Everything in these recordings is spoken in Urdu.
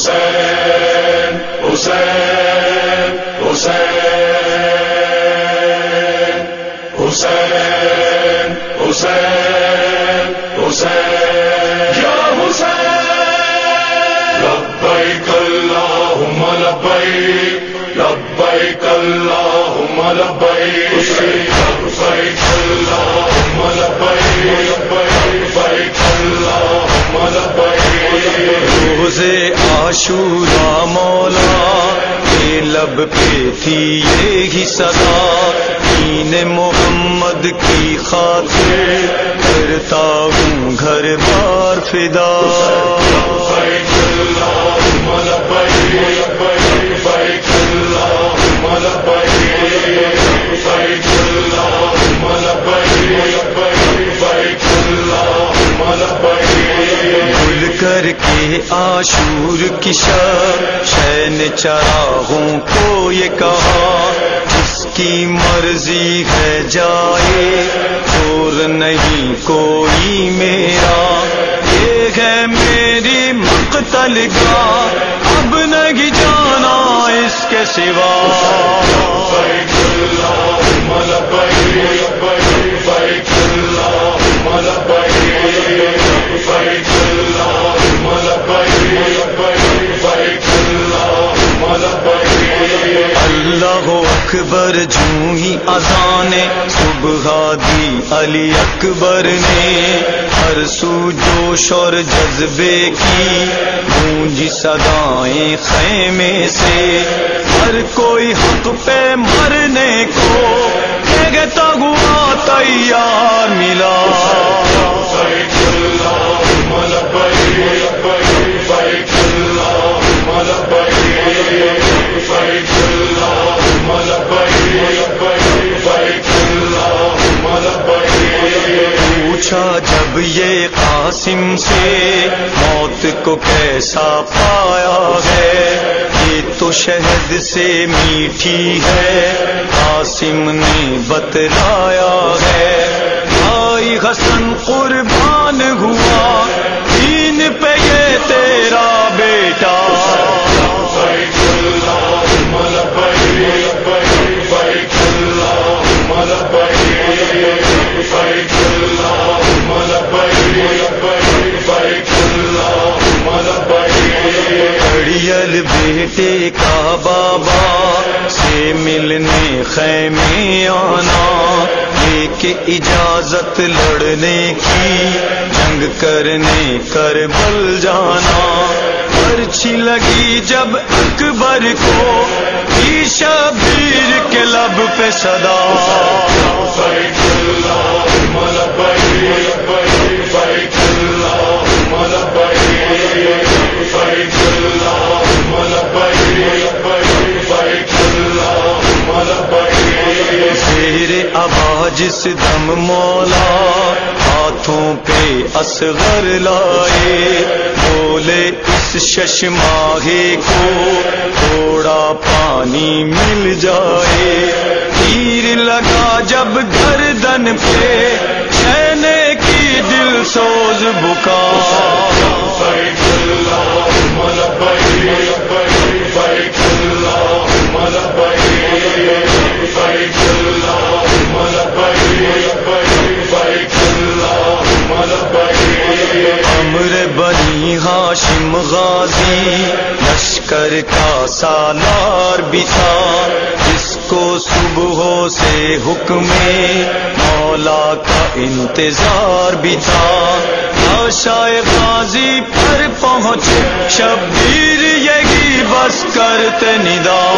حسین حسین حسین حسین حسین حسین یا حسین لبیک اللہم لبیک لبیک اللہم لبیک لبیک اللہم شورا مولا کے لب پہ تھی یہی صدا۔ دین محمد کی خاطر کرتا ہوں گھر بار فدا۔ آشور کی شین چراغوں کو یہ کہا جس کی مرضی ہے جائے چور نہیں کوئی میرا۔ یہ ہے میری مقتل کا اب نہیں جانا اس کے سوا۔ اکبر جوں ہی اذان صبح دی علی اکبر نے ہر سو جوش اور جذبے کی گونجی صدائیں خیمے سے ہر کوئی حق پہ مرنے کو کہتا ہوا تیار اب یہ قاسم سے موت کو کیسا پایا ہے؟ یہ تو شہد سے میٹھی ہے، قاسم نے بتلایا ہے۔ بھائی حسن قربان ہوا لبیک بیٹے کا بابا سے ملنے خیمے آنا لے کے اجازت لڑنے کی، جنگ کرنے کربل جانا۔ پرچھی لگی جب اکبر کو شبیر کے لب پہ صدا۔ جس دم مولا، ہاتھوں پہ اصغر لائے۔ بولے اس شش ماہے کو تھوڑا پانی مل جائے۔ تیر لگا جب گردن پہ چھینے کی دل سوز بکا لشکر کا سالار بھی تھا، جس کو صبح سے حکم مولا کا انتظار بھی تھا۔ آشائے غازی پر پہنچ شبیر یہی بس کرتے ندا۔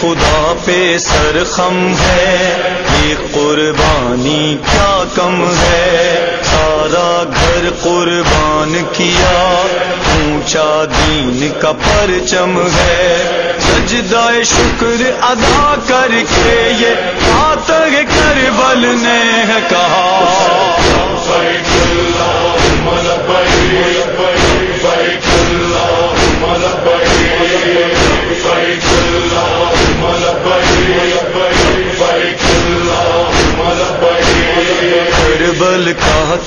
خدا پہ سر خم ہے یہ قربانی کیا کم ہے؟ سارا گھر قربان کیا، اونچا دین کا پرچم ہے۔ سجدہ شکر ادا کر کے یہ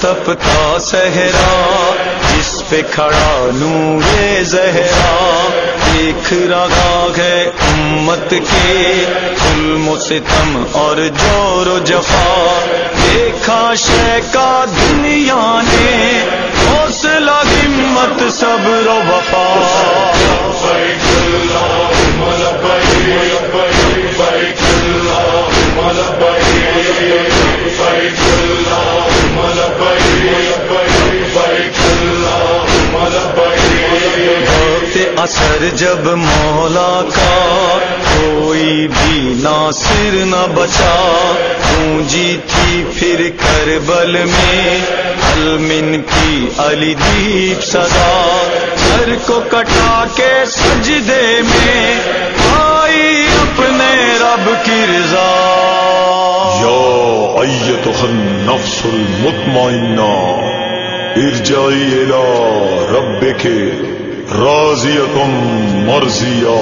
تپتا صحرا، جس پہ کھڑا نور زہرا۔ دیکھ رہا ہے امت کے، ظلم و ستم اور جور و جفا۔ دیکھا شے کا دنیا نے، حوصلہ، ہمت، صبر و وفا۔ جب مولا کا کوئی بھی ناصر نہ بچا گونجی تھی پھر کربل میں، المن کی علی دیپ صدا سر کو کٹا کے سجدے میں، آئی اپنے رب کی رضا۔ يا أيتها النفس المطمئنة ارجعي إلى ربك راضیتم مرضیا